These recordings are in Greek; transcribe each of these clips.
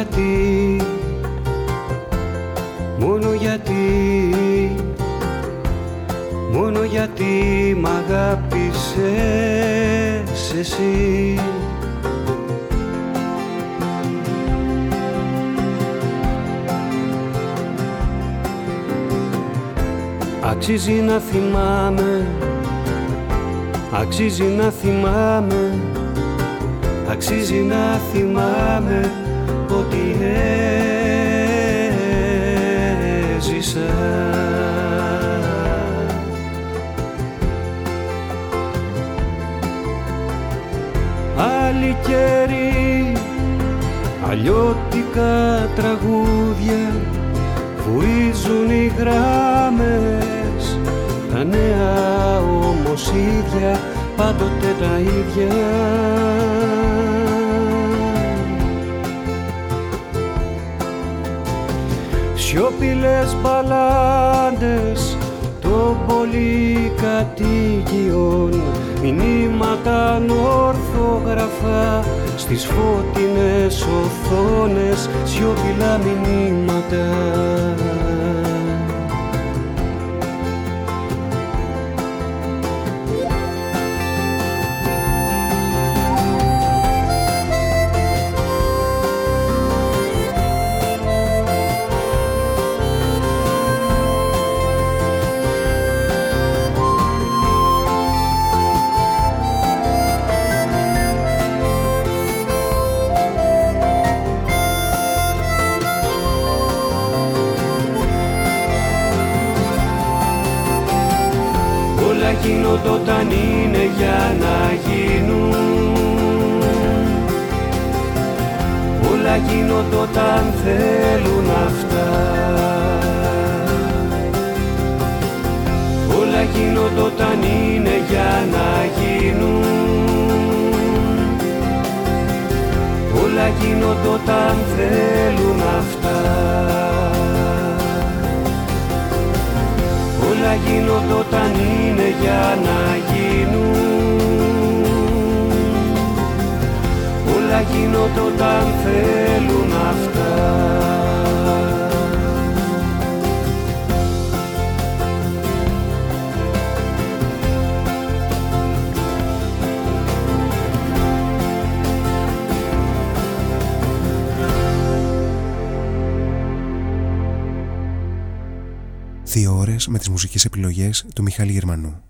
Γιατί. Μόνο γιατί. Μόνο γιατί μ' αγάπησες εσύ. Αξίζει να θυμάμαι. Αξίζει να θυμάμαι. Αξίζει να θυμάμαι. ότι έζησα. Άλλη καιρή, αλλιώτικα τραγούδια βουίζουν οι γράμμες. Τα νέα όμως ίδια πάντοτε τα ίδια Σιωπηλές μπαλάντες των πολυκατοικιών μηνύματα ανόρθογραφα στις φώτινες οθόνες σιωπηλά μηνύματα θέλουν αυτά. Όλα γίνονται όταν είναι για να γίνουν. Όλα γίνονται όταν θέλουν αυτά. Όλα γίνονται όταν είναι για να γίνουν γίνονται όταν θέλουν αυτά Δύο ώρες με τις μουσικές επιλογές του Μιχάλη Γερμανού.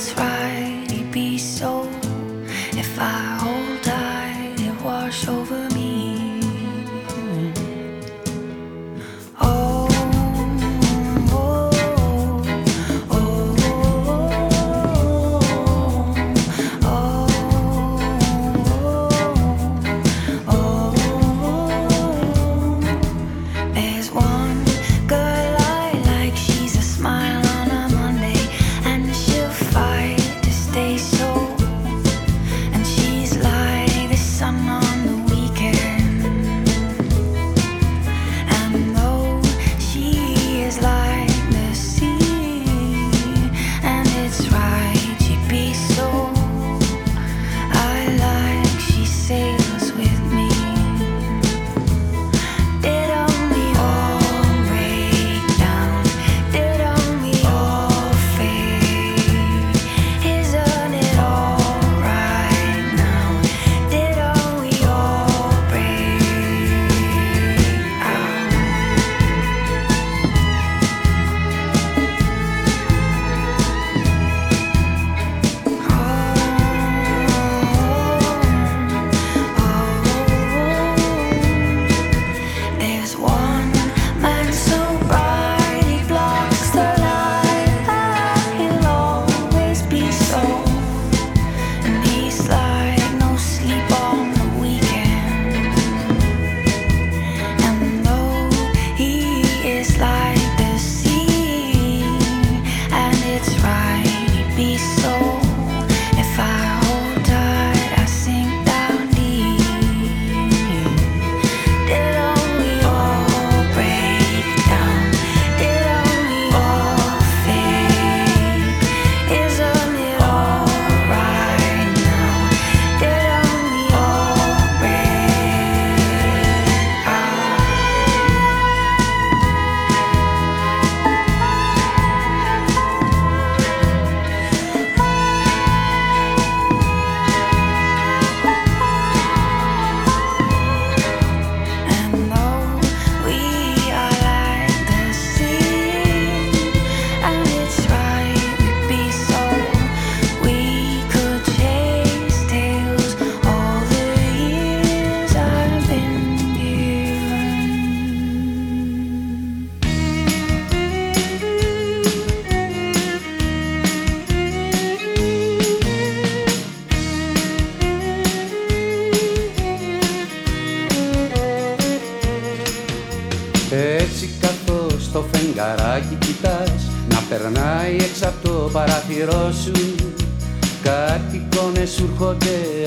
That's right.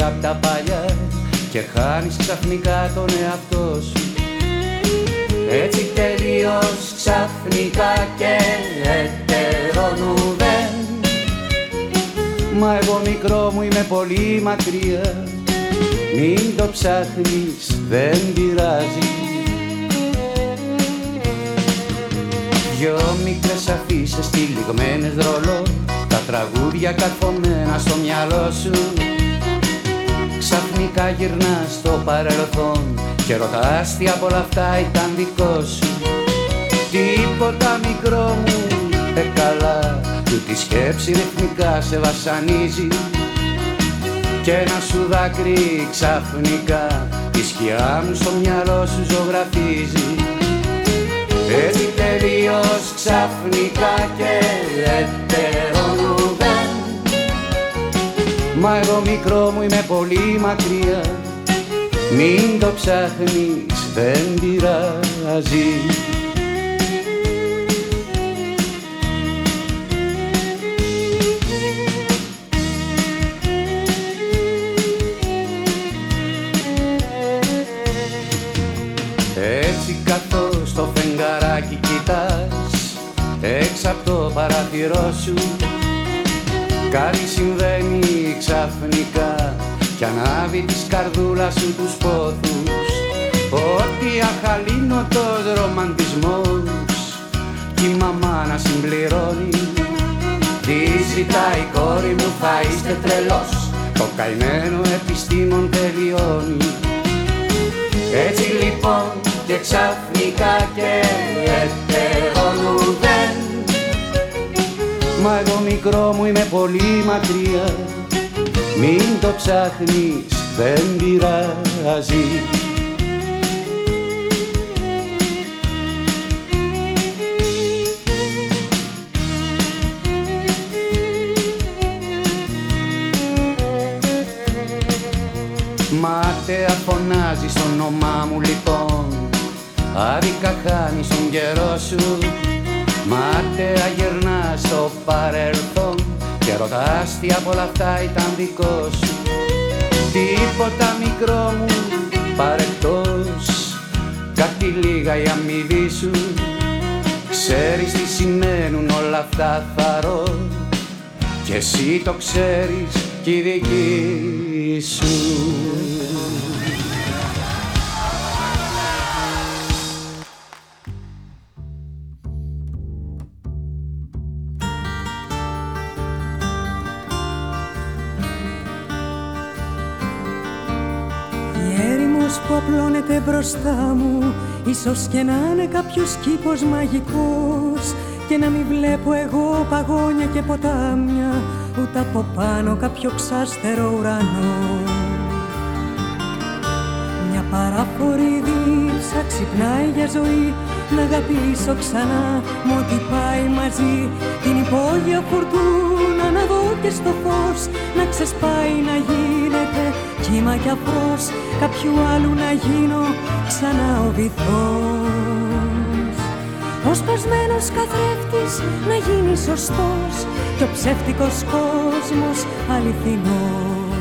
Απ' τα παλιά και χάνεις ξαφνικά τον εαυτό σου. Έτσι τελείως ξαφνικά και ετερονουδέν Μα εγώ μικρό μου είμαι πολύ μακριά. Μην το ψάχνεις δεν πειράζει. Δυο μικρές αφήσεις τυλιγμένες ρολό. Τα τραγούδια καρφωμένα στο μυαλό σου Ξαφνικά γυρνάς στο παρελθόν Και ρωτάς τι από όλα αυτά ήταν δικό σου Τίποτα μικρό μου ε καλά Του τη σκέψη ρυθμικά σε βασανίζει και ένα σου δάκρυ ξαφνικά τη σκιά μου στο μυαλό σου ζωγραφίζει έτσι τελείως ξαφνικά και ετερονουδέν Μα εγώ μικρό μου είμαι πολύ μακριά. Μην το ψάχνεις δεν πειράζει. Έτσι καθώς το φεγγαράκι κοιτάς Έξω από το παράθυρό σου Κάτι συμβαίνει ξαφνικά Κι ανάβει της καρδούλας σου τους πόθους. Ότι αχαλήνοτος ρομαντισμός Κι η μαμά να συμπληρώνει. Τι ζητάει η κόρη μου θα είστε τρελός. Το καημένο επιστήμον τελειώνει. Έτσι λοιπόν και ξαφνικά και ετερονουδέν Μα εγώ μικρό μου είμαι πολύ μακριά. Μην το ψάχνεις δεν πειράζει. Μάταια φωνάζει το όνομά μου λοιπόν. Άδικα χάνεις τον καιρό σου. Μάταια γυρνάς στο παρελθόν. Και ρωτάς τι από όλα αυτά ήταν δικό σου. Τίποτα μικρό μου παρεκτός. Κάτι λίγα η αμοιβή σου. Ξέρεις τι σημαίνουν όλα αυτά θαρώ Και εσύ το ξέρεις κι η δική σου που απλώνεται μπροστά μου Ίσως και να είναι κάποιος κήπος μαγικός. Και να μην βλέπω εγώ παγόνια και ποτάμια Ούτε από πάνω κάποιο ξάστερο ουρανό. Μια παράφορη δίψα ξυπνάει για ζωή Να αγαπήσω ξανά. Με ό,τι πάει μαζί Την υπόγεια φουρτούνα να δω και στο φως Να ξεσπάει να γίνεται κύμα κι αφρός Κάποιου άλλου να γίνω ξανά ο βυθός. Ο σπασμένος καθρέφτης να γίνει σωστός Και ο ψεύτικος κόσμος αληθινός.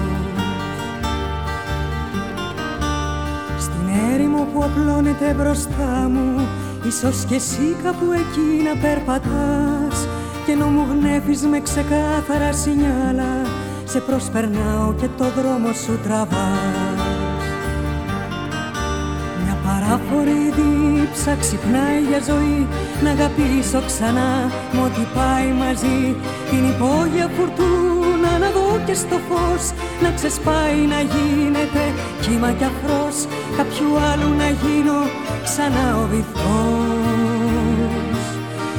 Στην έρημο που απλώνεται μπροστά μου Ίσως κι εσύ κάπου εκεί να περπατάς Και ενώ μου γνέφεις με ξεκάθαρα σινιάλα Σε προσπερνάω και το δρόμο σου τραβάς. Μια παράφορη δίψα ξυπνάει για ζωή. Να αγαπήσω ξανά με ό,τι πάει μαζί. Την υπόγεια φουρτούνα να δω και στο φως. Να ξεσπάει να γίνεται κύμα κι αφρός. Κάποιου άλλου να γίνω ξανά ο βυθός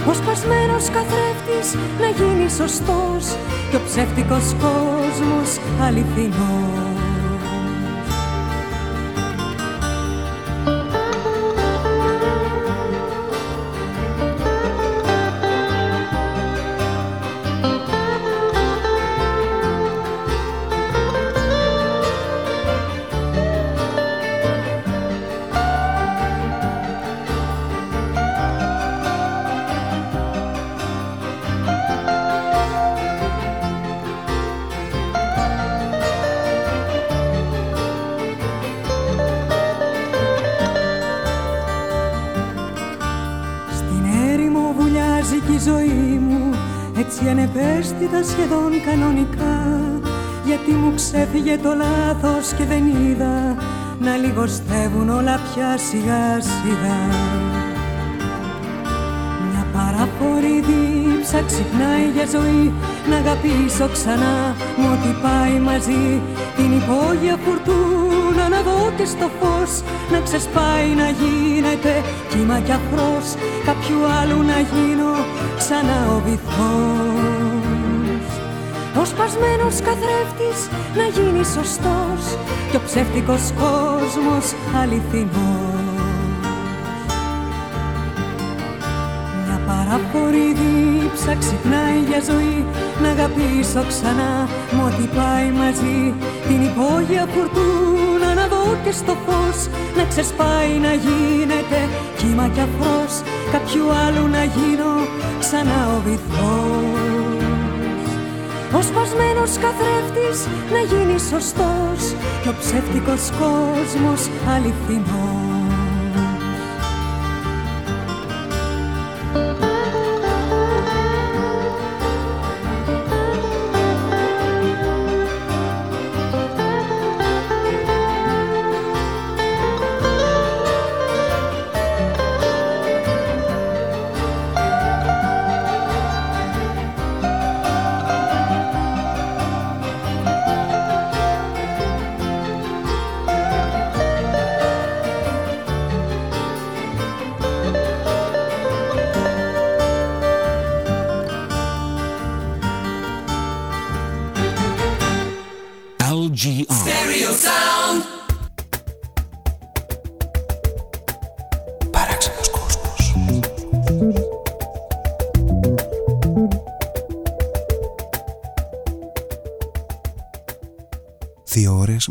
Ο σπασμένος καθρέφτης να γίνει σωστός Και ο ψεύτικος κόσμος αληθινός ξέφυγε το λάθος και δεν είδα να λιγοστεύουν όλα πια σιγά σιγά. Μια παραφορή δίψα ξυπνάει για ζωή. Να αγαπήσω ξανά μου ότι πάει μαζί. Την υπόγεια φουρτούνα να δω και στο φως. Να ξεσπάει να γίνεται κύμα κι αφρός. Κάποιου άλλου να γίνω ξανά ο βυθός. ο σπασμένος καθρέφτης να γίνει σωστός και ο ψεύτικος κόσμος αληθινός. Μια παραπορή δίψα ξυπνάει για ζωή να αγαπήσω ξανά μου ότι πάει μαζί. Την υπόγεια φουρτούνα να δω και στο φως να ξεσπάει να γίνεται κύμα κι αφρός. Κάποιου άλλου να γίνω ξανά ο βυθός ο σπασμένος καθρέφτης να γίνει σωστός και ο ψεύτικος κόσμος αληθινός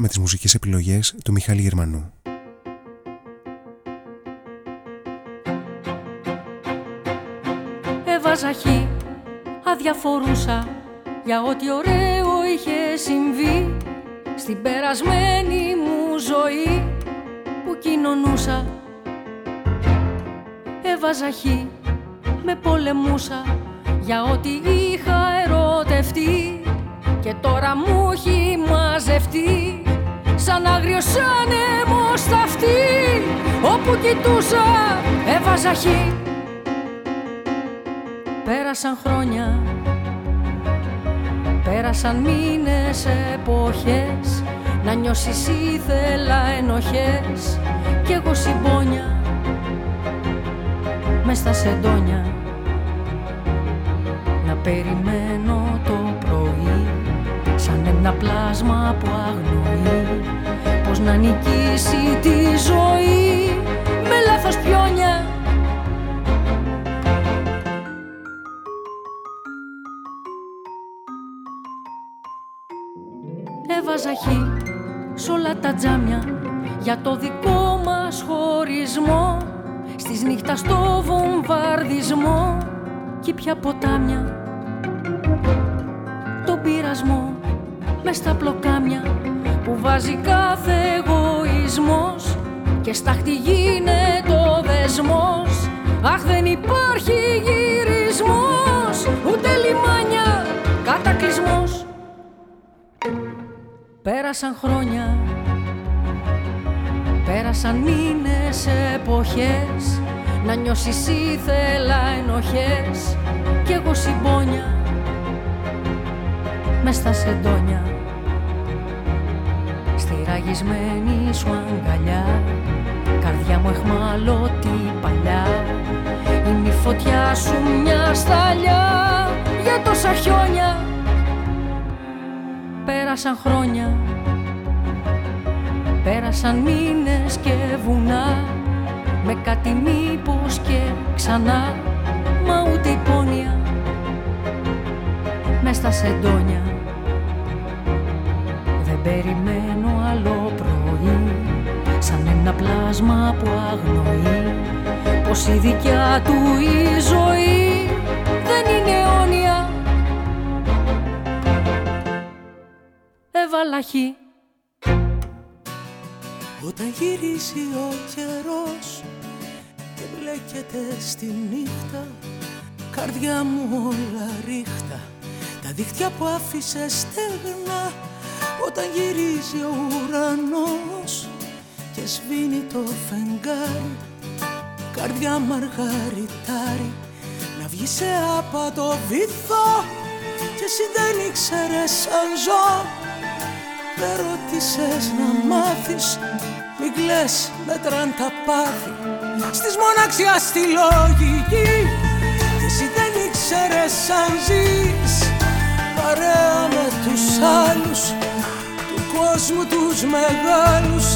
με τις μουσικές επιλογές του Μιχάλη Γερμανού. Έβαζα χ, αδιαφορούσα για ό,τι ωραίο είχε συμβεί στην περασμένη μου ζωή που κοινωνούσα. Έβαζα χ, με πολεμούσα για ό,τι είχα ερωτευτεί και τώρα μου έχει μαζευτεί σαν άγριος άνεμος στα αυτή όπου κοιτούσα έβαζα χ. Πέρασαν χρόνια Πέρασαν μήνες, εποχές Να νιώσεις ήθελα ενοχές. Κι εγώ συμπόνια Μες στα σεντόνια Να περιμένω το πρωί Σαν ένα πλάσμα που αγνοεί. Πώς να νικήσει τη ζωή Με λάθος πιόνια. Έβαζα χ σ' όλα τα τζάμια Για το δικό μας χωρισμό. Στις νύχτα στο βομβαρδισμό Κι πια ποτάμια. Τον πειρασμό μες στα πλοκάμια που βάζει κάθε εγωισμός και στάχτη γίνεται ο δεσμός. Αχ δεν υπάρχει γυρισμός ούτε λιμάνια κατακλυσμός. Πέρασαν χρόνια Πέρασαν μήνες, εποχές. Να νιώσεις ήθελα ενοχές. Κι εγώ συμπόνια Μες στα σεντόνια Στη σου αγκαλιά. Καρδιά μου εχμαλώτη παλιά. Είναι η φωτιά σου μια σταλιά Για τόσα χιόνια. Πέρασαν χρόνια Πέρασαν μήνες και βουνά. Με κάτι μήπως και ξανά Μα ούτε υπόνοια Μες στα σεντόνια. Δεν περιμένω άλλο πρωί Σαν ένα πλάσμα που αγνοεί Πως η δικιά του η ζωή Δεν είναι αιώνια. Έβαλα χει Όταν γυρίσει ο καιρός και μπλέκεται στη νύχτα Καρδιά μου όλα ρίχτα Τα δίχτυα που άφησε στεγνά Όταν γυρίζει ο ουρανός Και σβήνει το φεγγάρι. Καρδιά μαργαριτάρι Να βγει σε άπατο βυθό Και εσύ δεν ήξερες αν ζω. Δεν ρώτησες να μάθεις Μην κλαις μετράν τα πάθη. Στις μοναξιά στη λογική Και εσύ δεν ήξερες αν ζεις. Παρέα με τους άλλους Του κόσμου τους μεγάλους.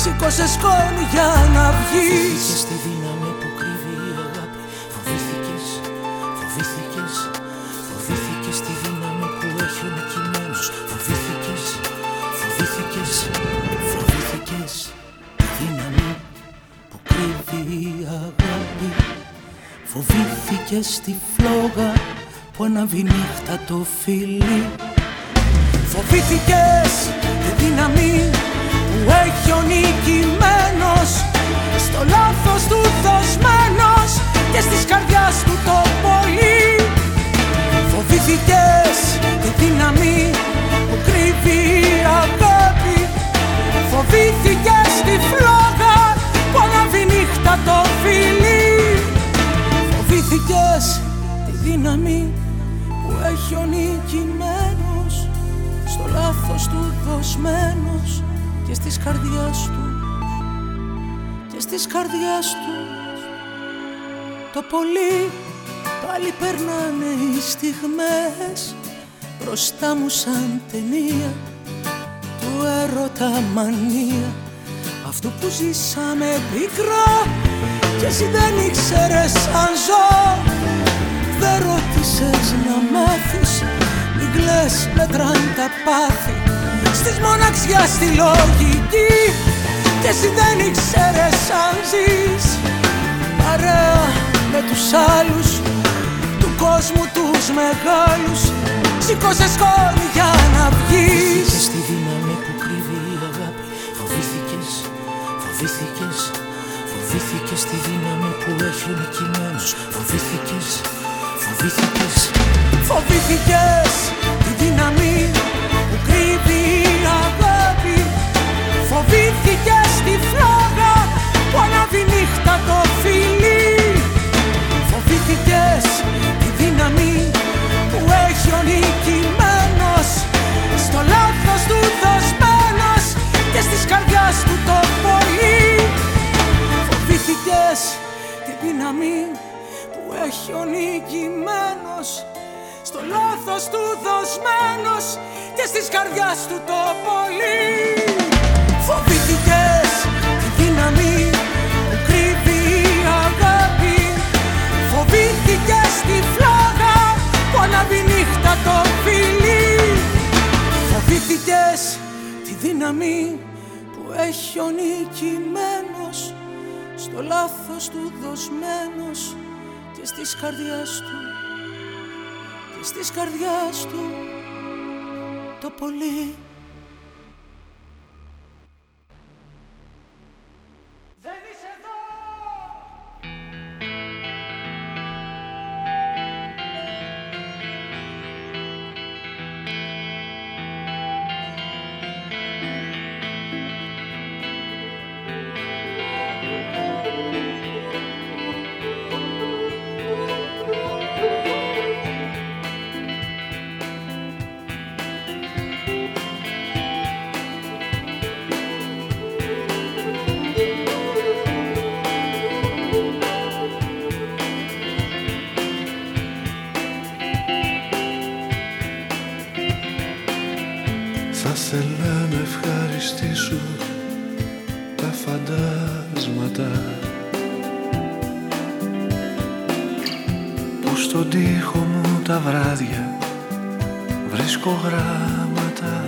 Σήκωσε σκόνη για να βγεις. Στη δύναμη που κρύβει η αγάπη. Φοβήθηκες, φοβήθηκες Φοβήθηκες τη δύναμη που έχει ο νικημένος. Φοβήθηκες, φοβήθηκες Φοβήθηκες τη δύναμη που κρύβει η αγάπη. Φοβήθηκες τη φλόγα που αναβεί νύχτα το φίλι Φοβήθηκες τη δύναμη που έχει ο νικημένος Στο λάθος του δοσμένος και στις καρδιάς του το πολύ. Φοβήθηκες τη δύναμη που κρύβει η αγάπη. Φοβήθηκες τη φλόγα που αναβεί νύχτα το φίλι Φοβήθηκες τη δύναμη που έχει ο νικημένος Στο λάθος του δοσμένος και στις καρδιάς του. Και στις καρδιάς του. Το πολύ πάλι περνάνε οι στιγμές Μπροστά μου σαν ταινία. Του έρωτα μανία. Αυτού που ζήσαμε πικρά και εσύ δεν ήξερες αν ζω. Δεν ρώτησες να μάθεις Μην κλαις μετράν τα πάθη. Στις μοναξιάς στη λογική Και εσύ δεν ήξερες αν ζεις. Παρέα με τους άλλους Του κόσμου τους μεγάλους Σήκωσες σκόνη για να βγεις. Φοβήθηκες τη δύναμη που κρύβει η αγάπη. Φοβήθηκες, φοβήθηκες Φοβήθηκες τη δύναμη που έχει ο νικημένος. Φοβήθηκες, φοβήθηκες. Φοβήθηκες Φοβήθηκες τη δύναμη που έχει ο νικημένος. Στο λάθος του δοσμένος και στις καρδιάς του το πολύ Φοβήθηκες τη δύναμη που έχει ο νικημένος. Στο λάθος του δοσμένος και στις καρδιάς του το πολύ Φοβήθηκες τη δύναμη που ανάβει νύχτα το φιλί. Φοβήθηκες τη δύναμη που έχει ο νικημένος στο λάθος του δοσμένος και στις καρδιάς του και στις καρδιάς του το πολύ τα βράδια βρίσκω γράμματα.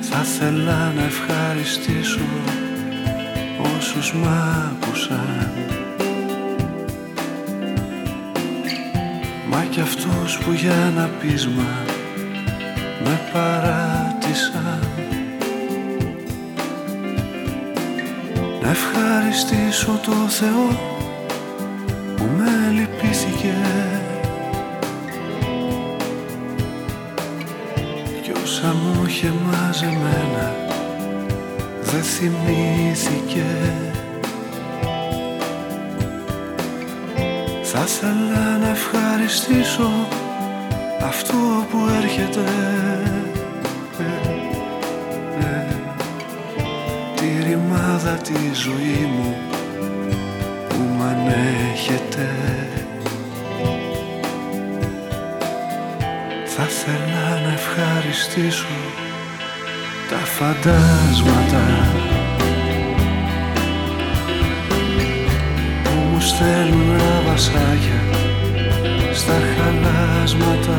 Θα ήθελα να ευχαριστήσω όσους μ' άκουσαν. Μα κι αυτούς που για ένα πείσμα με παράτησαν. Να ευχαριστήσω το Θεό μαζεμένα δεν θυμήθηκε. Θα ήθελα να ευχαριστήσω αυτό που έρχεται. Τη ρημάδα τη ζωή μου που μ' ανέχεται. Θα ήθελα να ευχαριστήσω τα φαντάσματα. Που μου στέλνουν βασάκια στα χαλάσματα.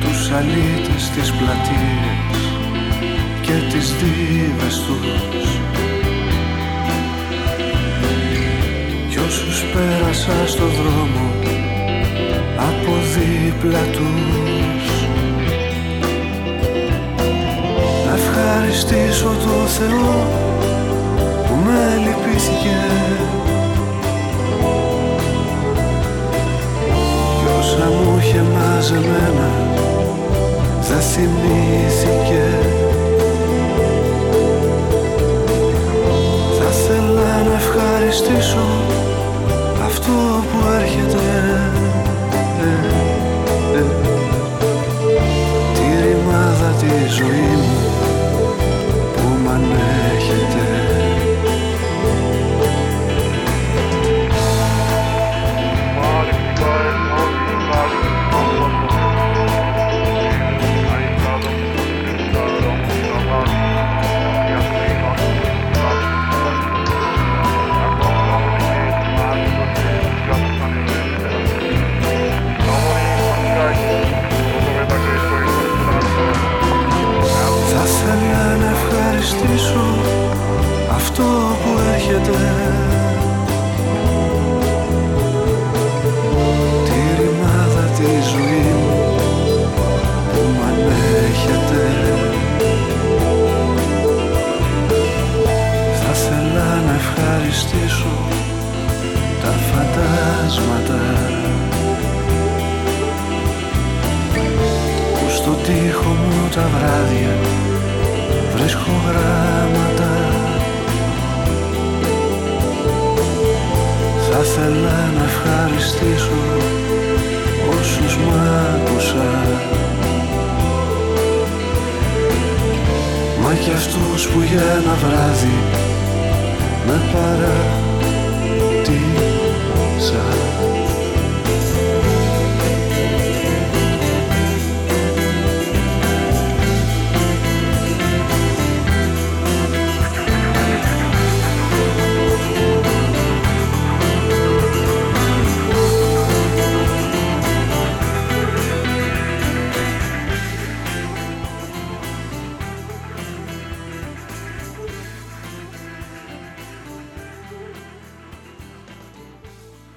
Τους αλήτες τις πλατείες και τις δίβες τους. Κι όσους πέρασα στο δρόμο από δίπλα τους ευχαριστήσω το Θεό που με λυπήθηκε. Κι όσα μου είχε μαζεμένα δεν θυμήθηκε. Θα θέλα να ευχαριστήσω αυτό που έρχεται. Τη ρημάδα τη ζωή μου φαντάσματα. Που στο τοίχο μου τα βράδια βρίσκω γράμματα. Θα ήθελα να ευχαριστήσω όσους μ' άκουσαν. Μα κι αυτούς που για ένα βράδυ με παρατήσαν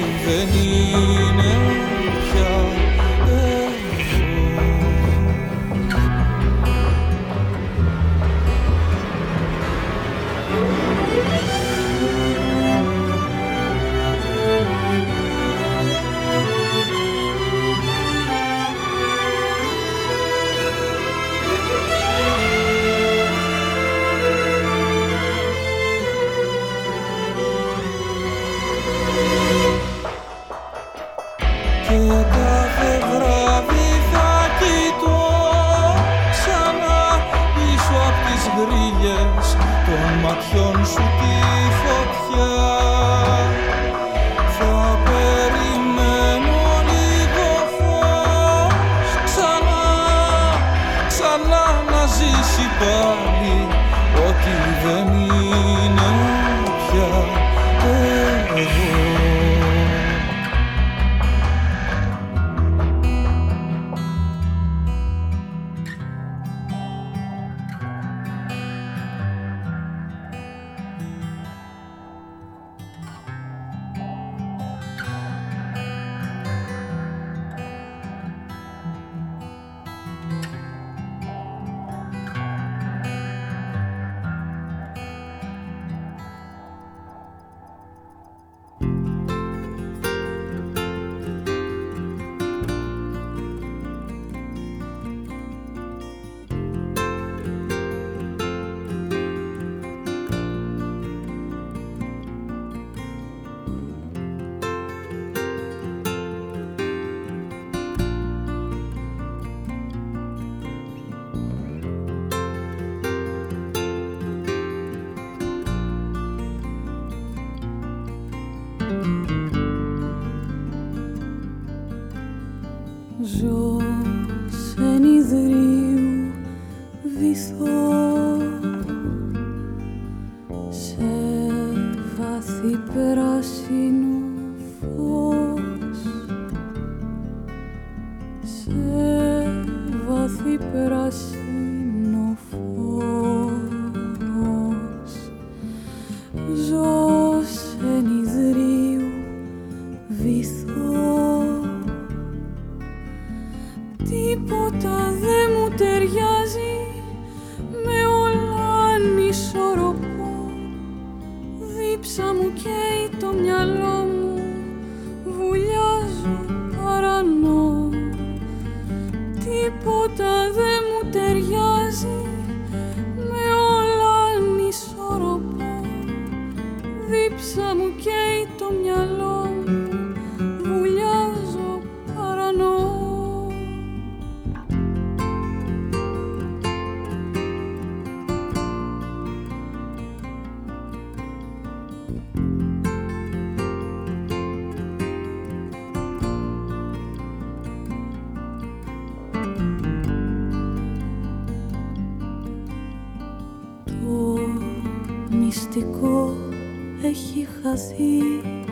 Ό,τι νύχτα ντυμένη στα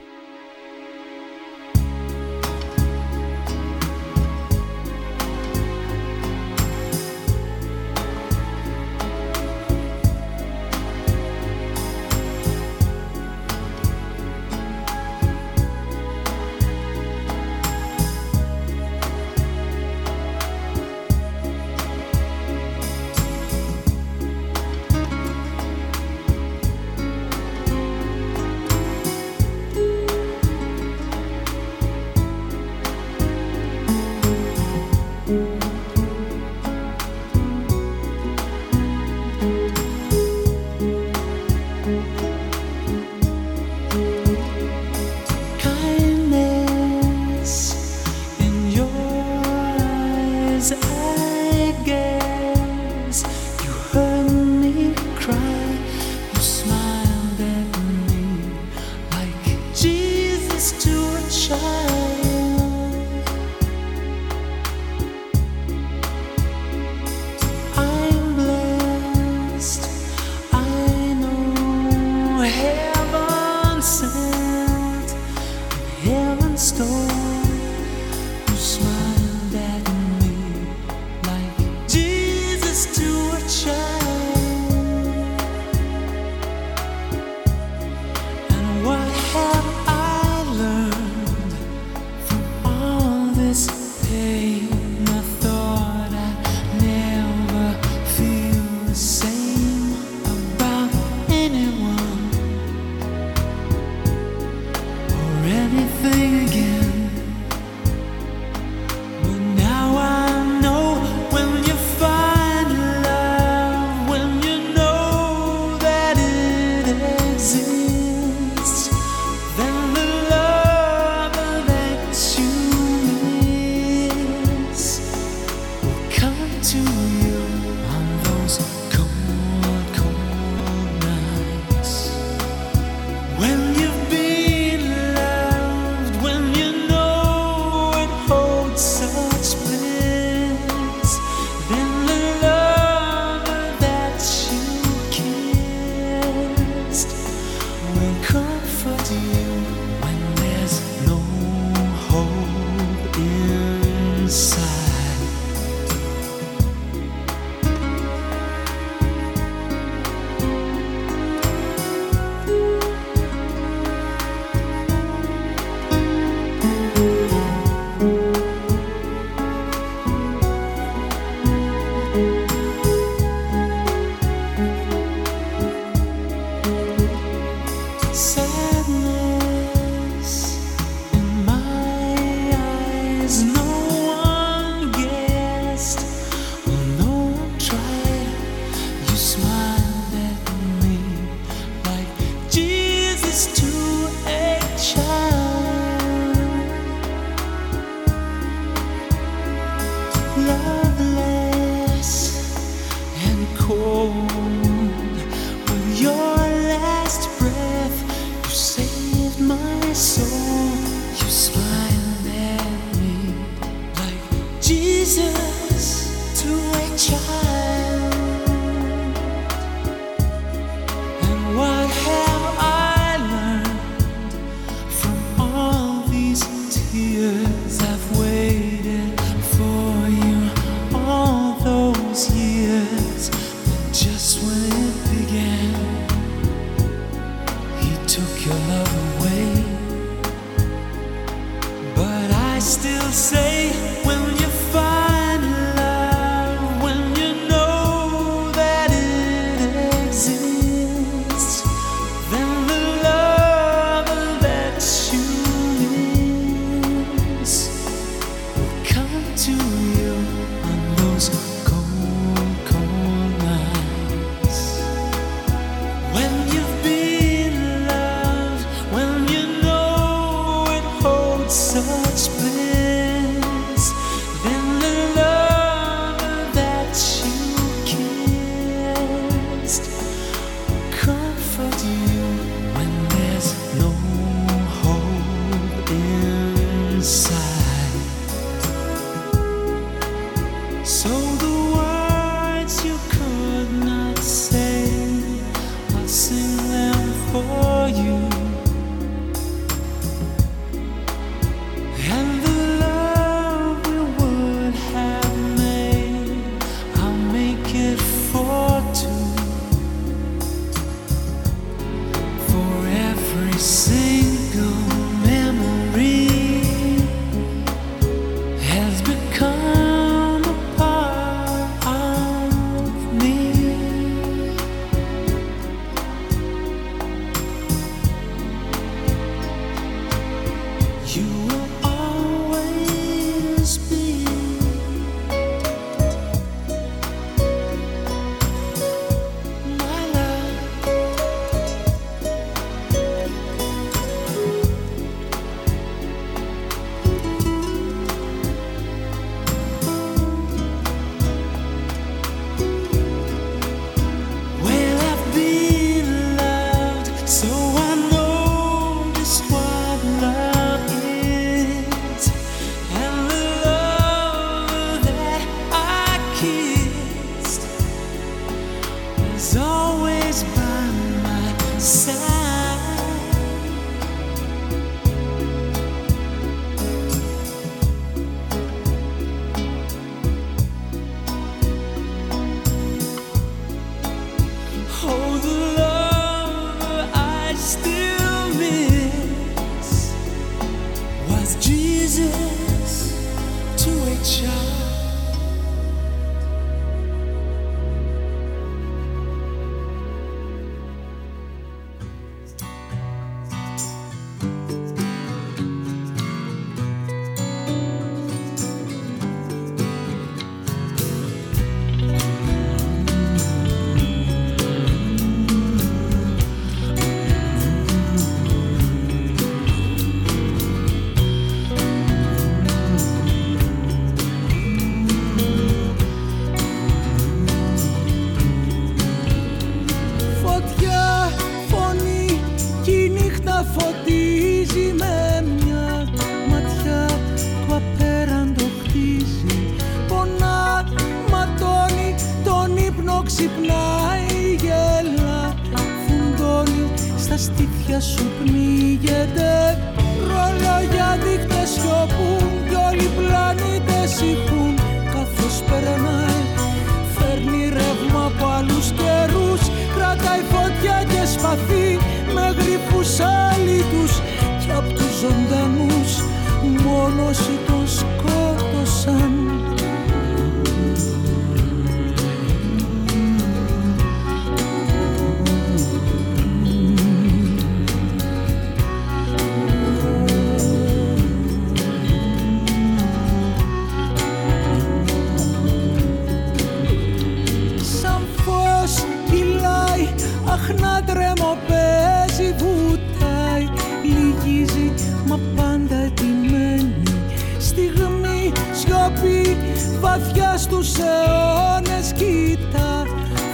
στους αιώνες κοίτα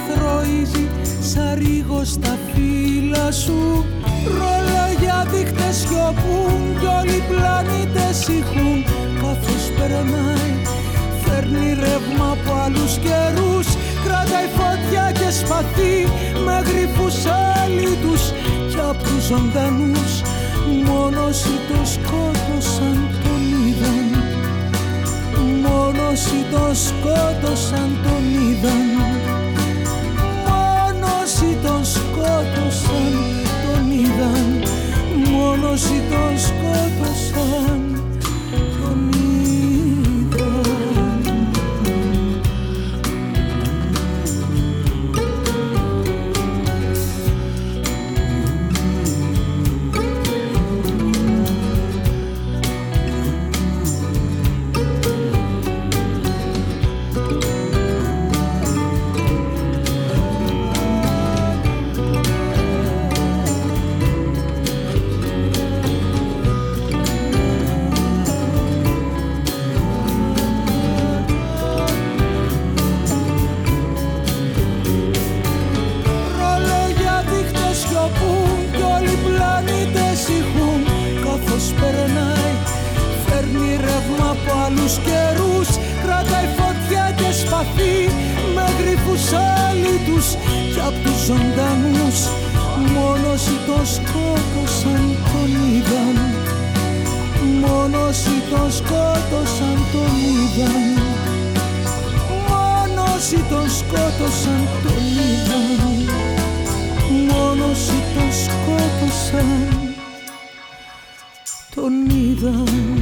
θροίζει σαν ρίγο στα φύλλα σου. Ρόλα για δείχτες σιωπούν κι όλοι οι πλανήτες ηχούν. Καθώς περνάει φέρνει ρεύμα από άλλους καιρούς! κρατάει φωτιά και σπαθί με γρήφους άλλητους κι απ' τους ζωντανούς, μόνος σου το σκότωσαν. Μόνο όσοι το σκότωσαν τον είδαν. Μόνο όσοι τον σκότωσαν τον είδαν. Μόνος όσοι τον σκότωσαν. Όσοι το σκότωσαν τον είδαν Μόνος όσοι τον σκότωσαν τον είδαν Μόνος όσοι τον σκότωσαν τον είδαν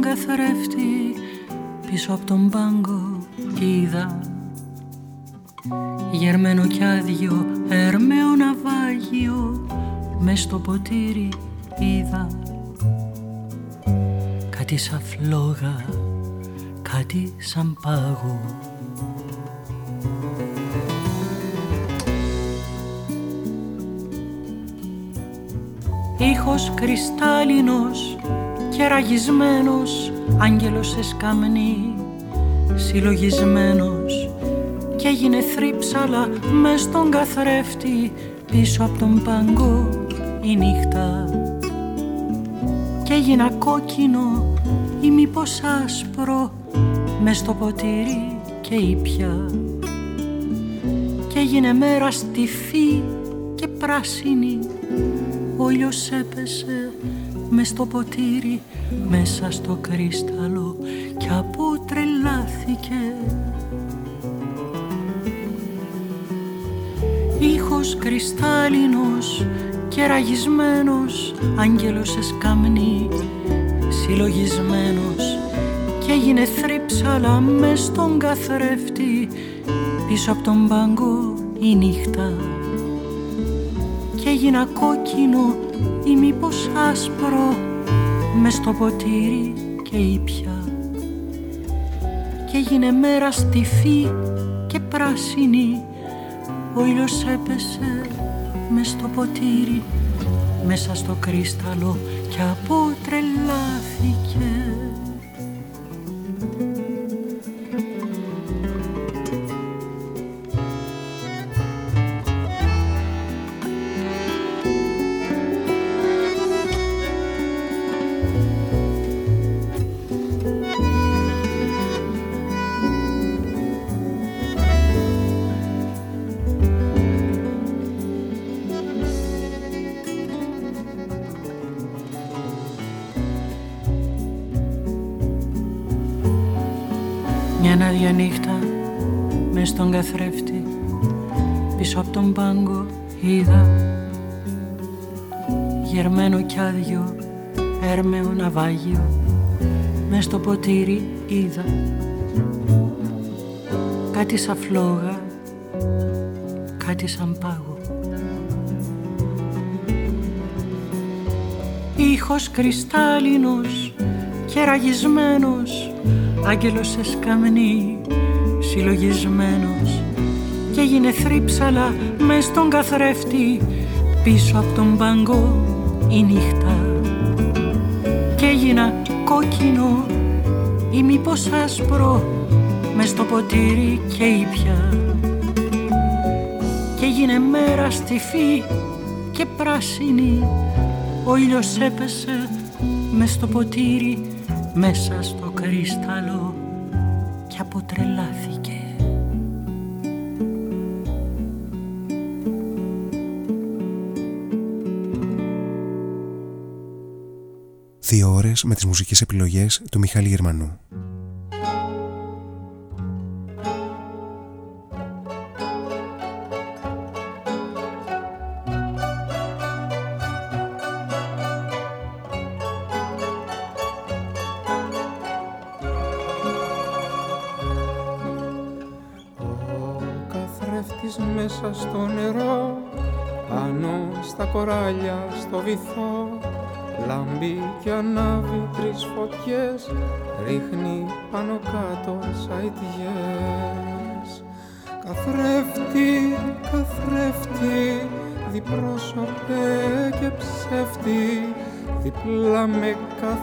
καθρέφτη πίσω από τον πάγκο είδα γερμένο κι άδειο έρμεο ναυάγιο μες στο ποτήρι είδα. Κάτι σαν φλόγα, κάτι σαν πάγο. Ήχος κρυστάλλινος και ραγισμένος άγγελος σε σκαμνή συλλογισμένος και έγινε θρύψαλα μες στον καθρέφτη πίσω από τον παγκό η νύχτα. Και έγινα κόκκινο ή μήπως άσπρο μες στο ποτήρι και ήπια και έγινε μέρα στιφή και πράσινη ο ήλιος έπεσε μες στο ποτήρι μέσα στο κρίσταλο κι αποτρελάθηκε κρυστάλλινος και ραγισμένος άγγελος σε σκαμνή συλλογισμένος. Και έγινε θρύψαλα μες στον καθρέφτη πίσω από τον πάγκο η νύχτα. Και έγινα κόκκινο ή μήπως άσπρο μες στο ποτήρι και ήπια. Και έγινε μέρα στιφή και πράσινη ο ήλιος έπεσε μες στο ποτήρι μέσα στο κρίσταλο και αποτρελάθηκε στο ποτήρι είδα. Κάτι σαν φλόγα κάτι σαν πάγο. Ήχος κρυστάλλινος και ραγισμένος άγγελος σε σκαμνή συλλογισμένος. Και έγινε θρύψαλα μες στον καθρέφτη πίσω από τον πάγκο η νύχτα. Και έγινα κόκκινος ή μήπως άσπρο μες στο ποτήρι και ήπια και έγινε μέρα στιφή και πράσινη ο ήλιος έπεσε μες στο ποτήρι μέσα στο κρύσταλλο και αποτρελάθηκε. Δύο ώρες με τις μουσικές επιλογές του Μιχάλη Γερμανού. ρίχνει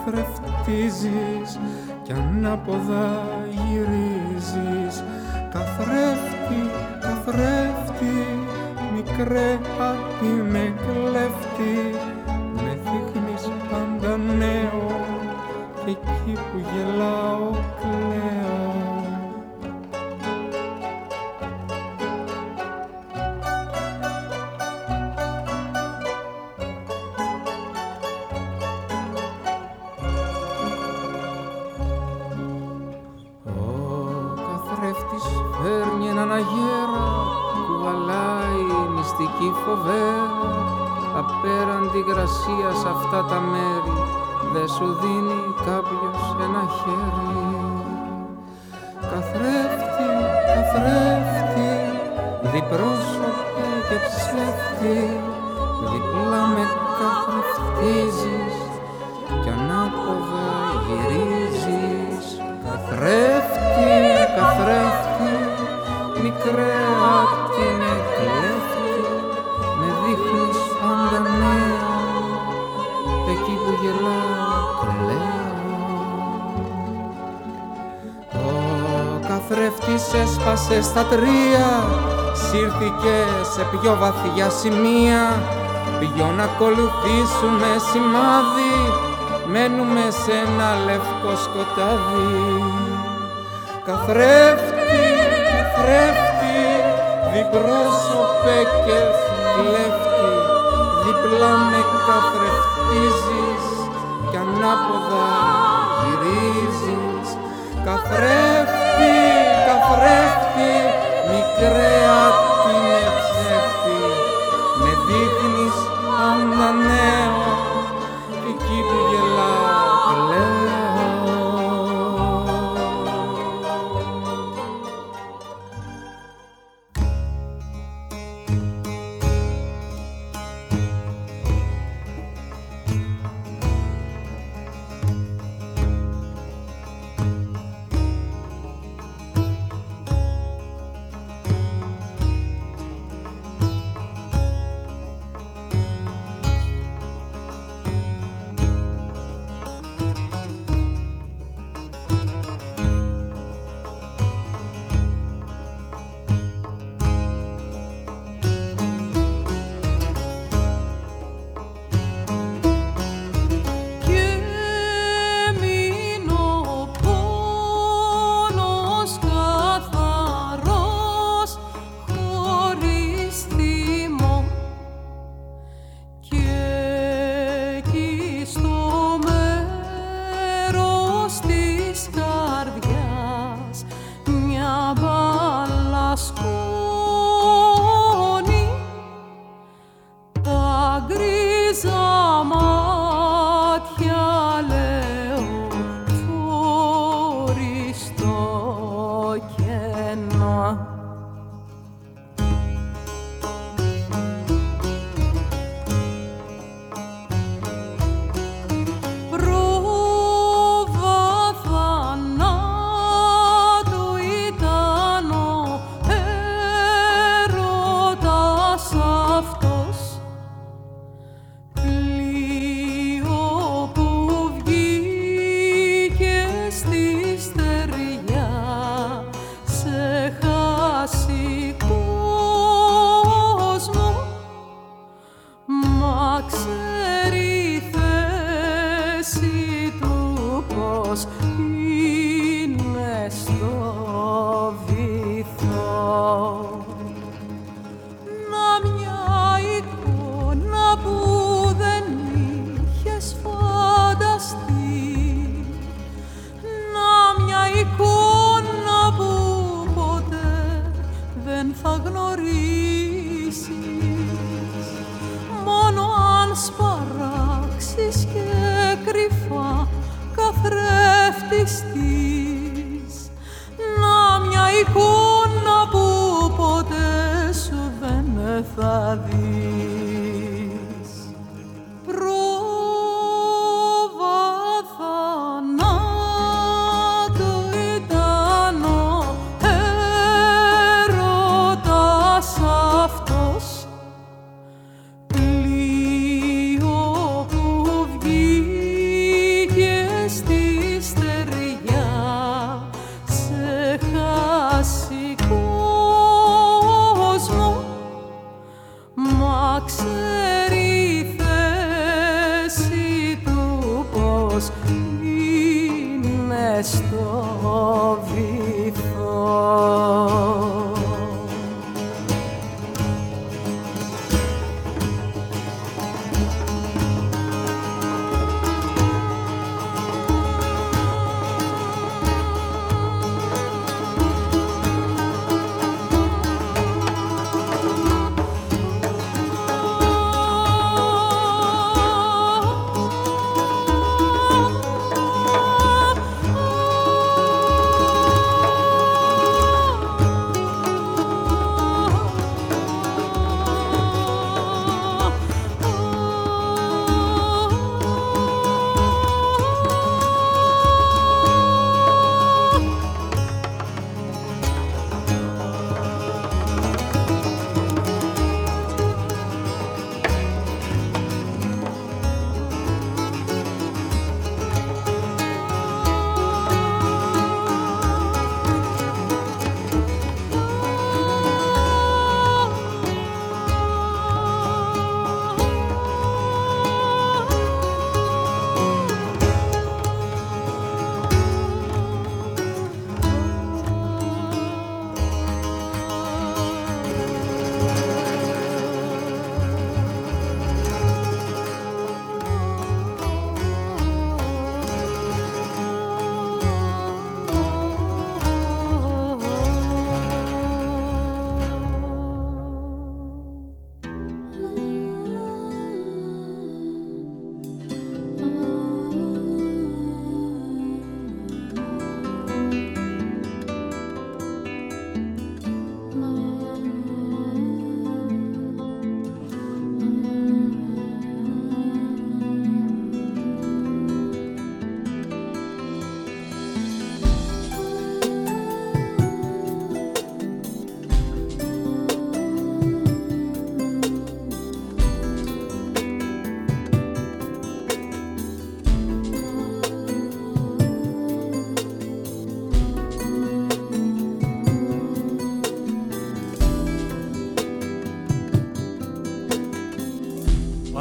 καθρεφτίζεις κι ανάποδα γυρίζεις. Καθρέφτη, καθρέφτη, μικρέ απ' με έσπασε στα τρία. Σύρθηκε σε πιο βαθιά σημεία. Ποιο να ακολουθήσουμε σημάδι. Μένουμε σε ένα λευκό σκοτάδι. Καθρέφτη, καθρέφτη Διπρόσωπε και κλέφτη Δίπλα με καθρεφτίζεις Κι ανάποδα γυρίζεις. Καθρέφτη καθρέφτη, creator.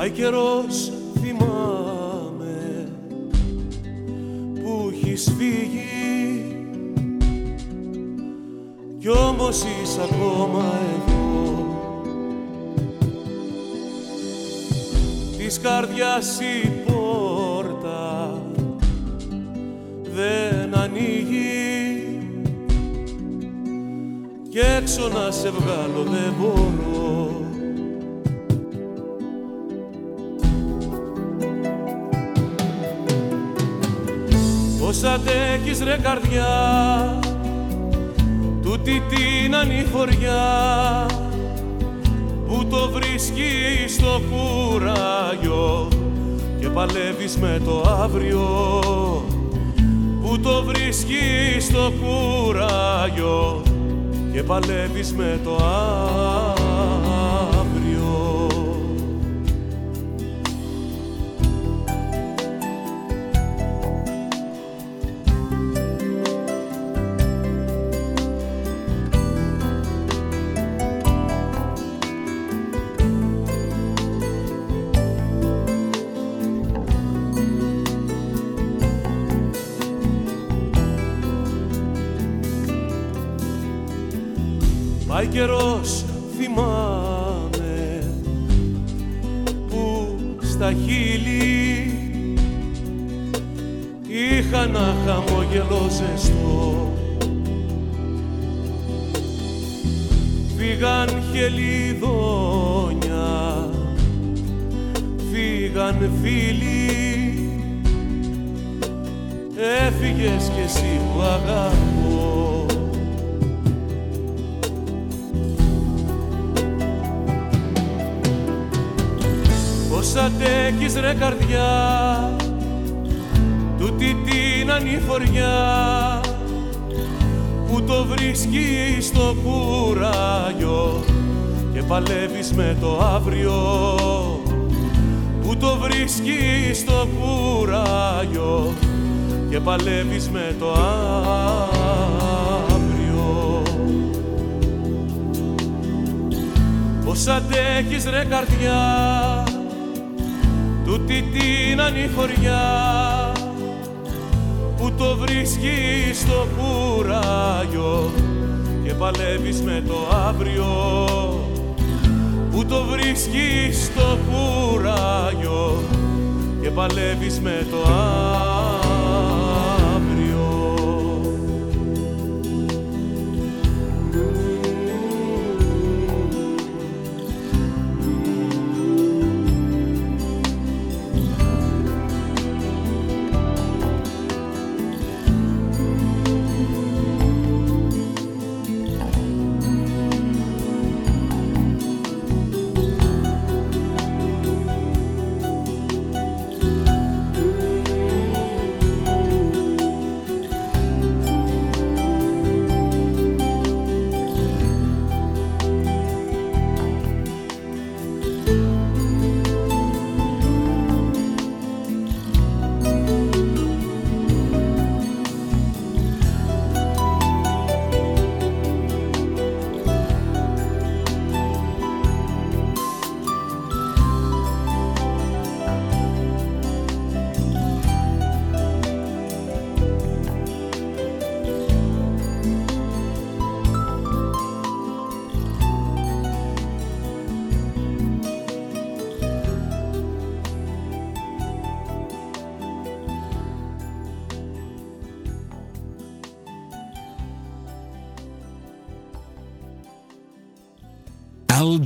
Πάει καιρός θυμάμαι που έχεις φύγει. Κι όμως είσαι ακόμα εδώ. Της καρδιάς η πόρτα δεν ανοίγει. Κι έξω να σε βγάλω δεν μπορώ την ανηφοριά που το βρίσκεις στο κουράγιο και παλεύεις με το αύριο που το βρίσκεις στο κουράγιο και παλεύεις με το αύριο Πώς αντέχεις ρε καρδιά τούτη την ανηφοριά που το βρίσκει στο κουράγιο και παλεύεις με το αύριο. Που το βρίσκει στο κουράγιο και παλεύεις με το αύριο. Πώς αντέχεις ρε καρδιά τούτη την ανηφοριά που το βρίσκει στο κουράγιο και παλεύεις με το αύριο που το βρίσκει στο κουράγιο και παλεύεις με το αύριο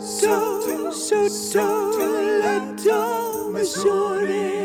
sotto, sotto la tua misura.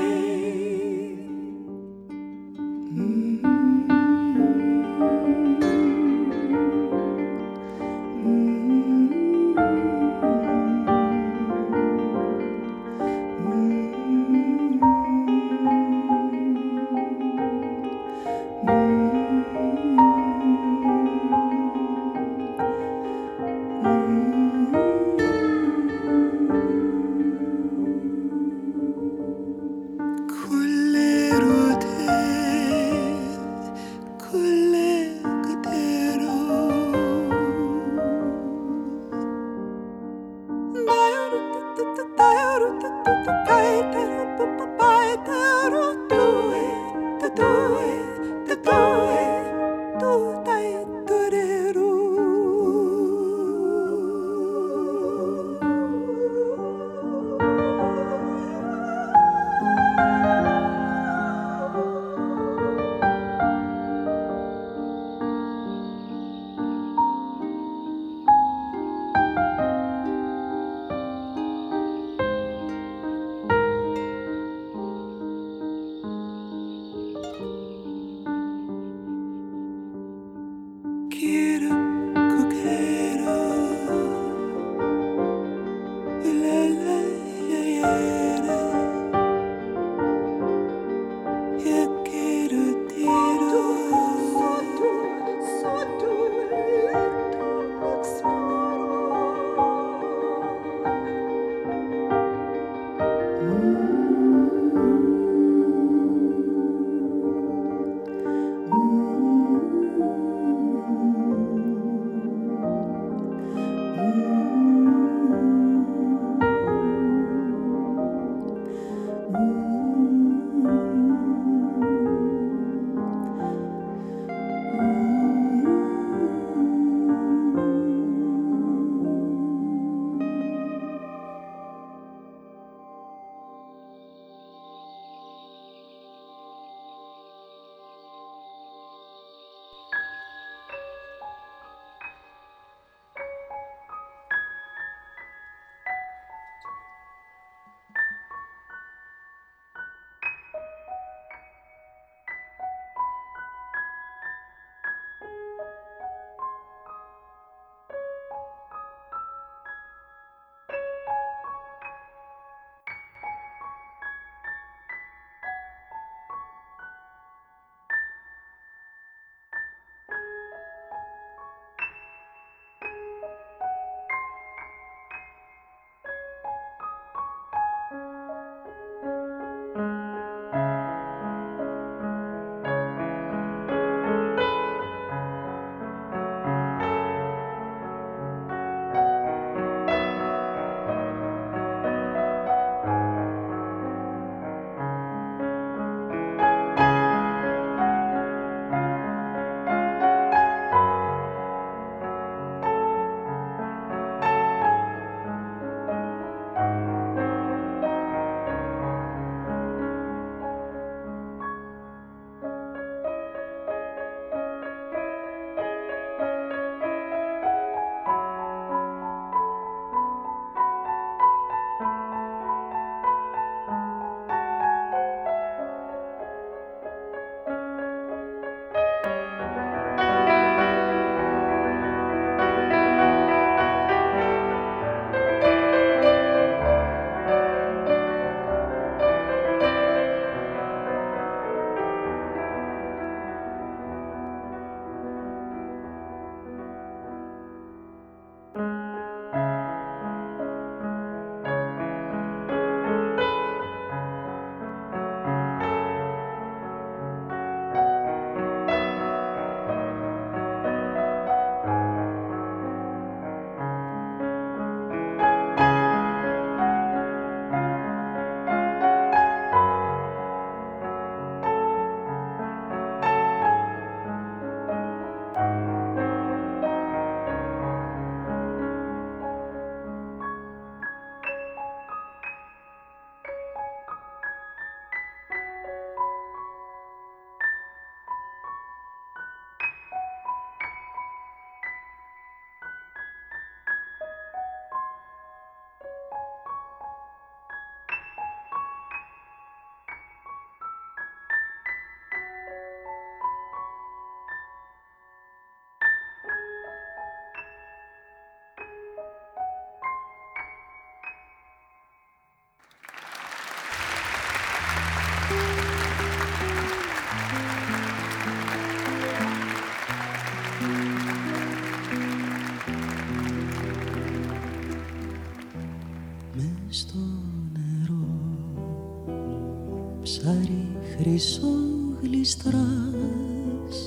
ψάρι χρυσό γλιστράς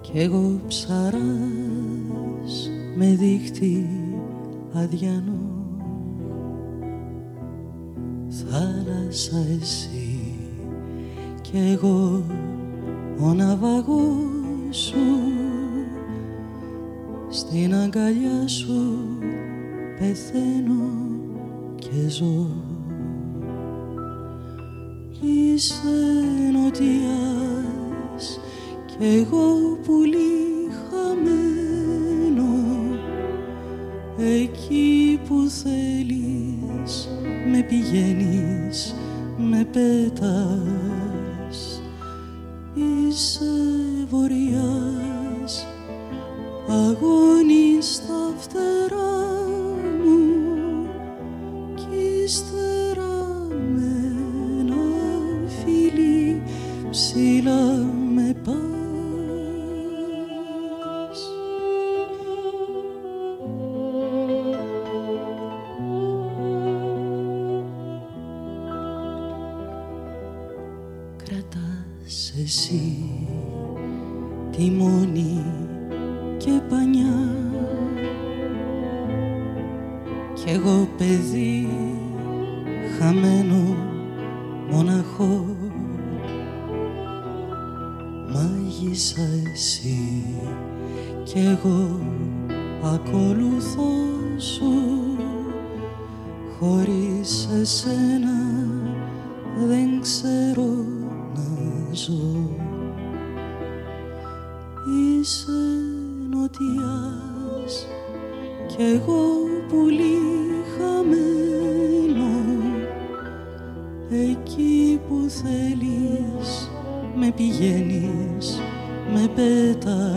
κι εγώ ψαράς με δίχτυ αδιανό. Θάλασσα εσύ εγώ ακολουθώ σου χωρίς εσένα δεν ξέρω να ζω. Είσαι νοτιάς και εγώ πολύ χαμένο εκεί που θέλεις με πηγαίνεις, με πέτα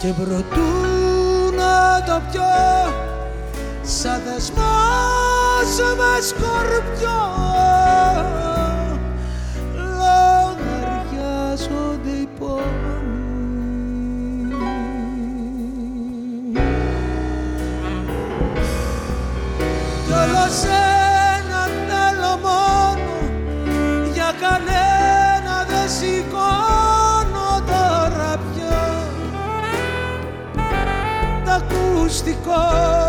και προτού να το πιω σαν δεσμός με σκορπιό. plástico.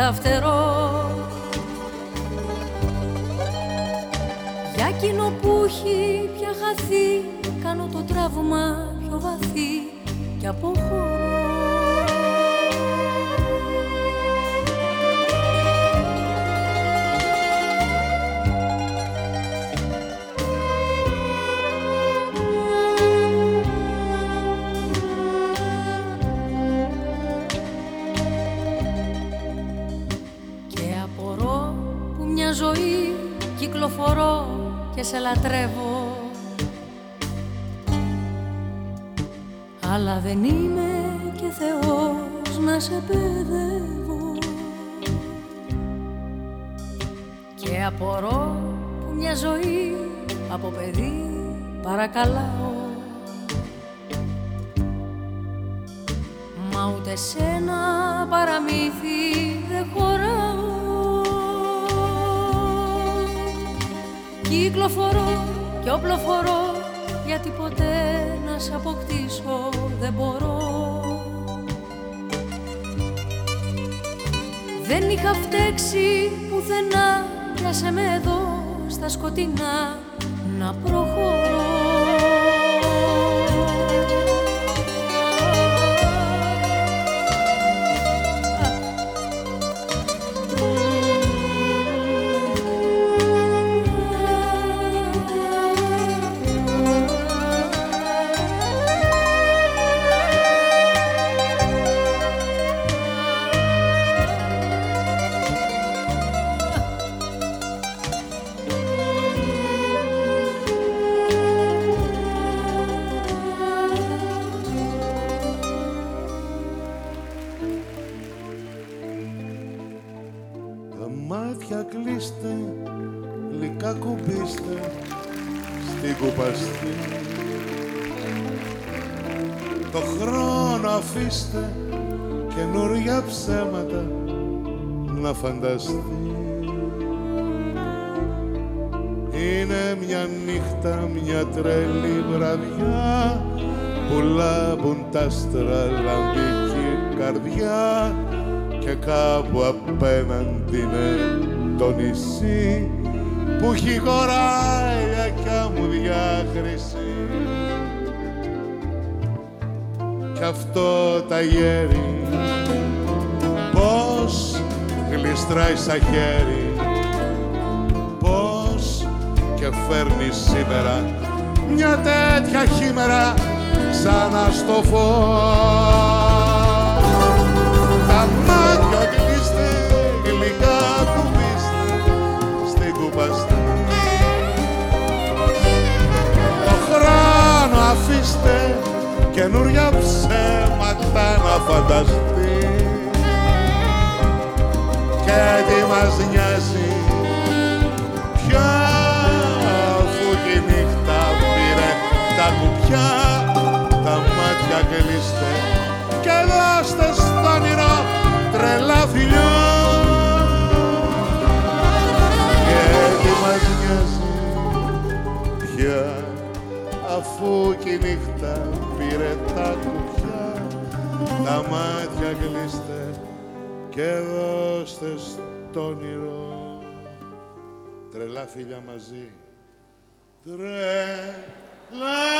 of Δεν είχα φταίξει πουθενά, πιάσε με εδώ στα σκοτεινά να προχωρήσω Είναι μια νύχτα, μια τρελή βραδιά. Που λάμπουν τα άστρα καρδιά. Και κάπου απέναντι είναι το νησί που έχει κοράλια κι αμμουδιά χρυσή κι αυτό τα γέρι γλιστράει στα χέρι πως και φέρνει σήμερα μια τέτοια χήμερα ξανά στο φως τα μάτια κλείστε γλυκά κουμπίστε στην κουπαστή το χρόνο αφήστε καινούρια ψέματα να φανταστεί και τι μας νοιάζει. Πια αφού τη νύχτα πήρε τα κουπιά τα μάτια κλείστε και δώστε στο όνειρο τρελά φιλιά. Και τι μας νοιάζει πια αφού κι η νύχτα πήρε τα κουπιά τα μάτια κλείστε και δώστε στο όνειρο τρελά φιλιά μαζί. Τρελά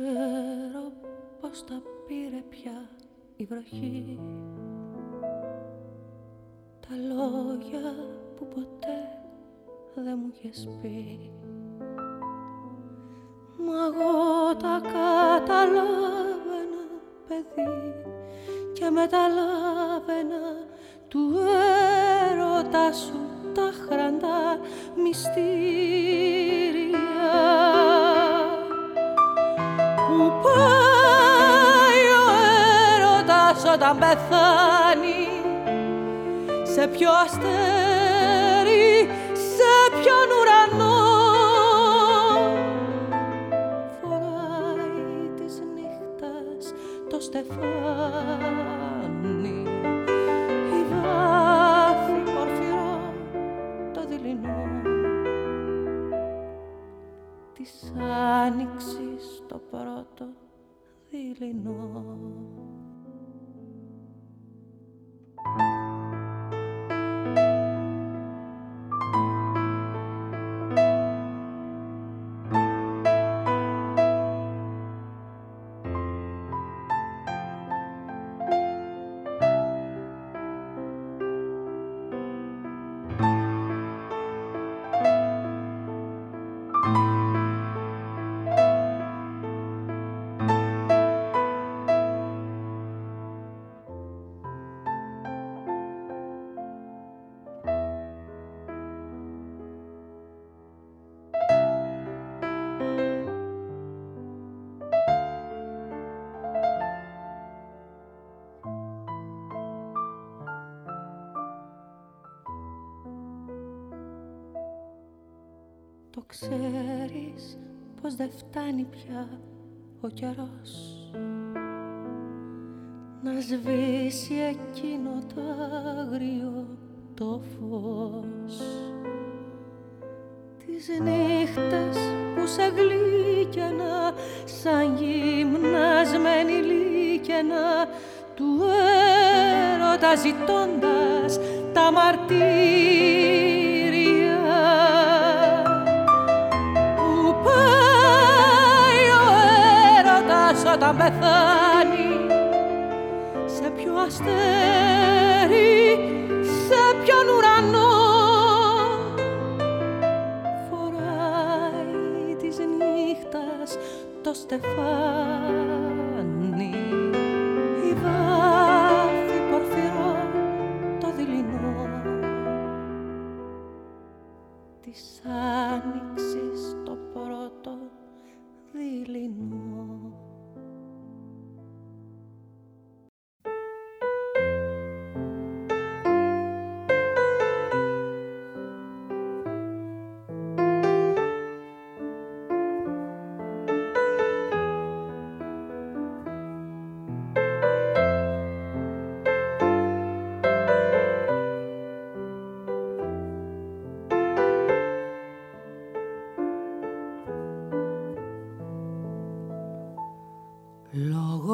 Ξέρω πως τα πήρε πια η βροχή. Τα λόγια που ποτέ δεν μου είχες πει. Μα εγώ τα καταλάβαινα παιδί και μεταλάβαινα του έρωτα σου τα χραντά μυστήρια έρωτας όταν πεθάνει. Σε ποιο αστέρι, δεν φτάνει πια ο καιρός. Να σβήσει εκείνο το άγριο το φως. Τις νύχτες που σε γλύκαινα σαν γυμνασμένη λύκαινα του έρωτα ζητώντας τα μαρτύρια έρωτας όταν πεθάνει. Σε ποιο αστέρι, σε ποιον ουρανό φοράει της νύχτας το στεφάνι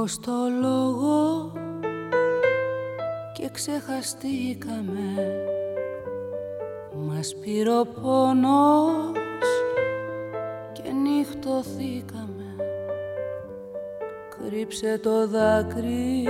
Στο λόγο και ξεχαστήκαμε. Μας πήρε και νυχτωθήκαμε. Κρύψε το δάκρυ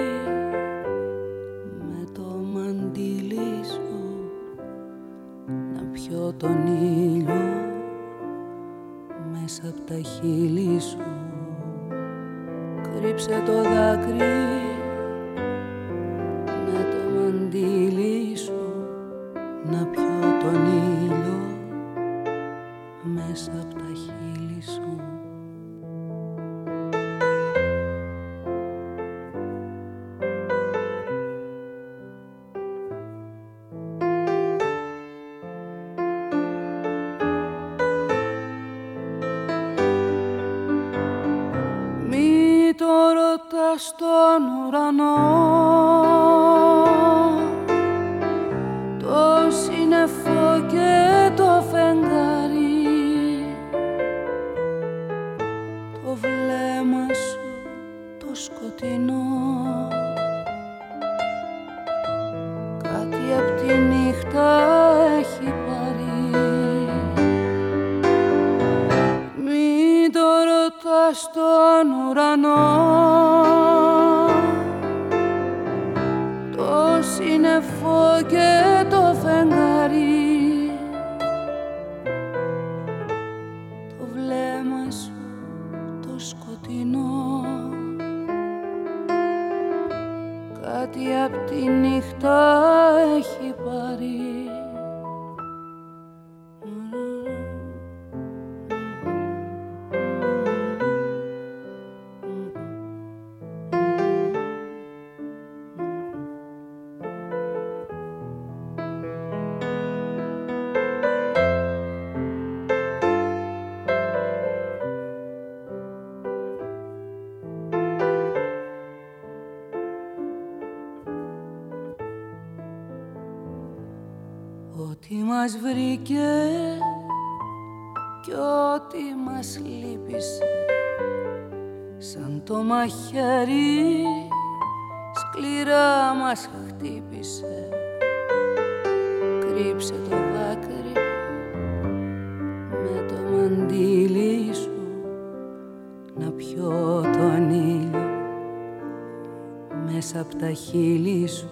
απ' τα χείλη σου.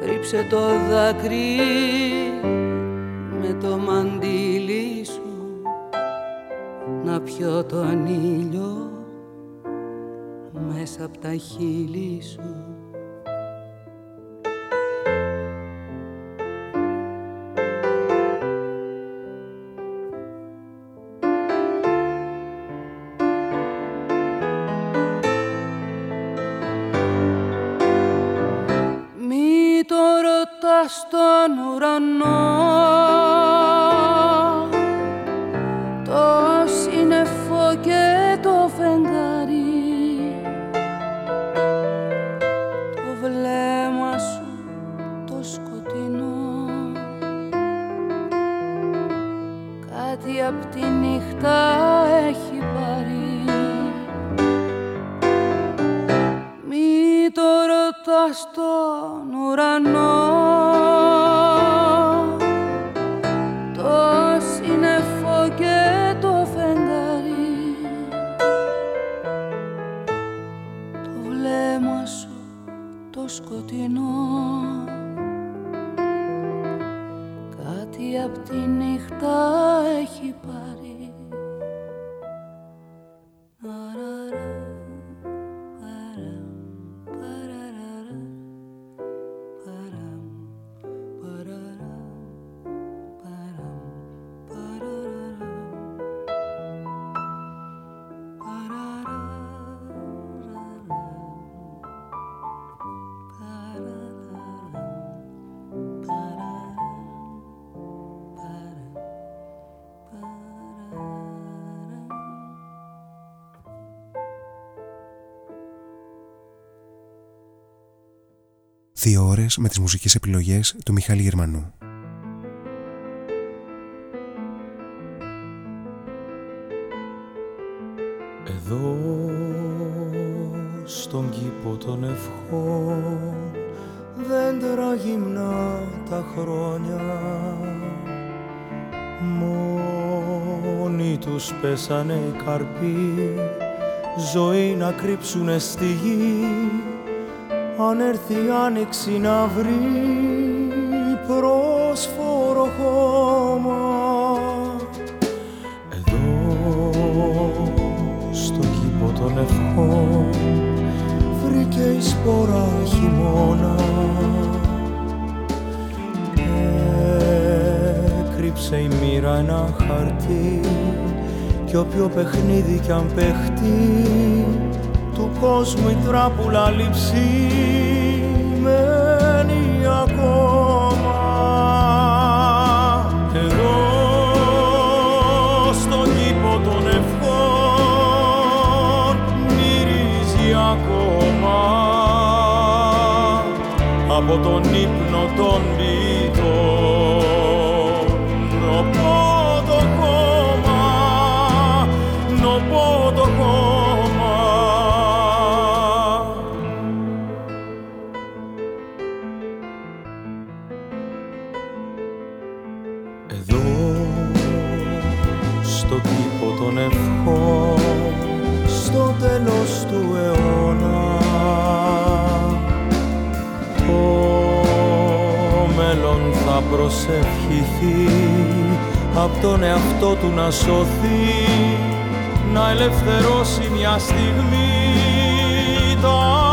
Κρύψε το δάκρυ με το μαντίλι σου. Να πιω το ήλιο μέσα από τα χείλη σου. ώρες με τις μουσικές επιλογές του Μιχάλη Γερμανού. Εδώ στον κήπο των ευχών δέντρα γυμνά τα χρόνια μόνοι τους πέσανε οι καρποί ζωή να κρύψουνε στη γη αν έρθει η άνοιξη να βρει πρόσφορο χώμα. Εδώ στο κήπο των ευχών βρήκε η σπορά χειμώνα. Έκρυψε η μοίρα ένα χαρτί κι όποιο παιχνίδι κι αν παιχτεί του κόσμου η τράπουλα μένει ακόμα. Εδώ στον κήπο των ευχών μυρίζει ακόμα. Από τον ύπνο των ποιητών νοπό το χώμα νοπό το χώμα προσευχηθεί απ' τον εαυτό του να σωθεί να ελευθερώσει μια στιγμή το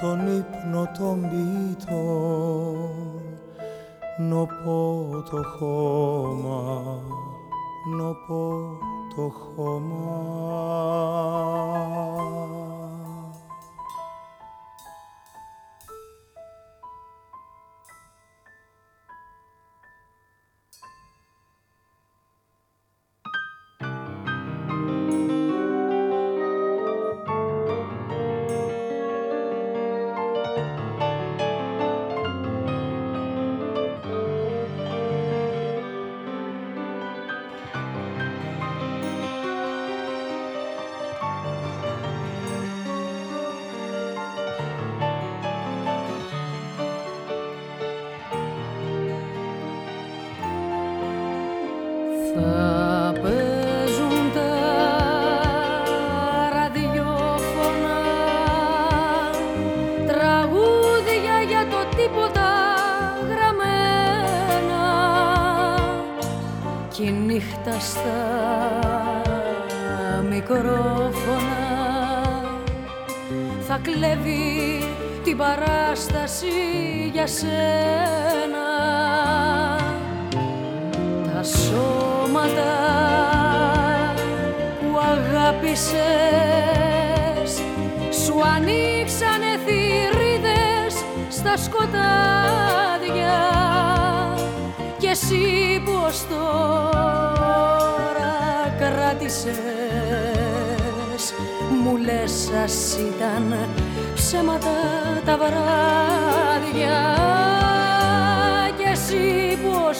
τον ύπνο των ποιητών νοπό το χώμα, νοπό το χώμα.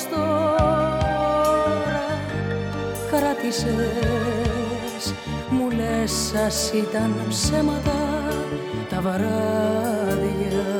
Πως τώρα κράτησες μου λες σας ήταν ψέματα τα βράδια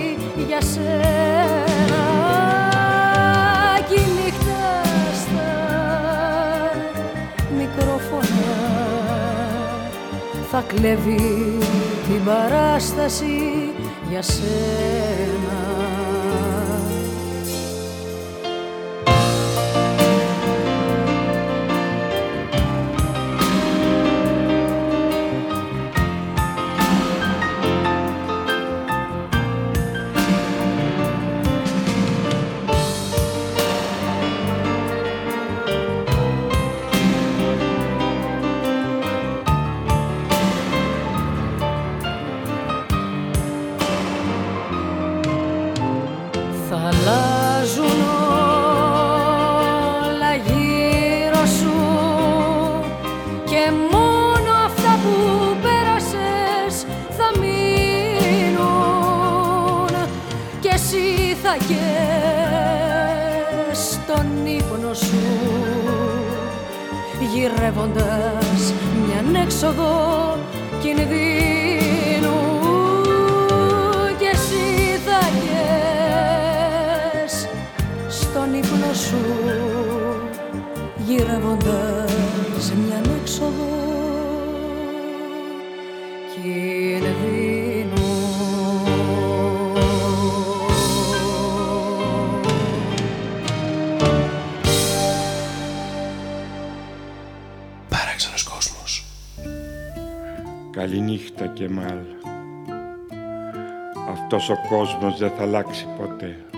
για σένα. Κι η νύχτα στα μικρόφωνα θα κλέβει την παράσταση για σένα κόσμος δεν θα αλλάξει ποτέ.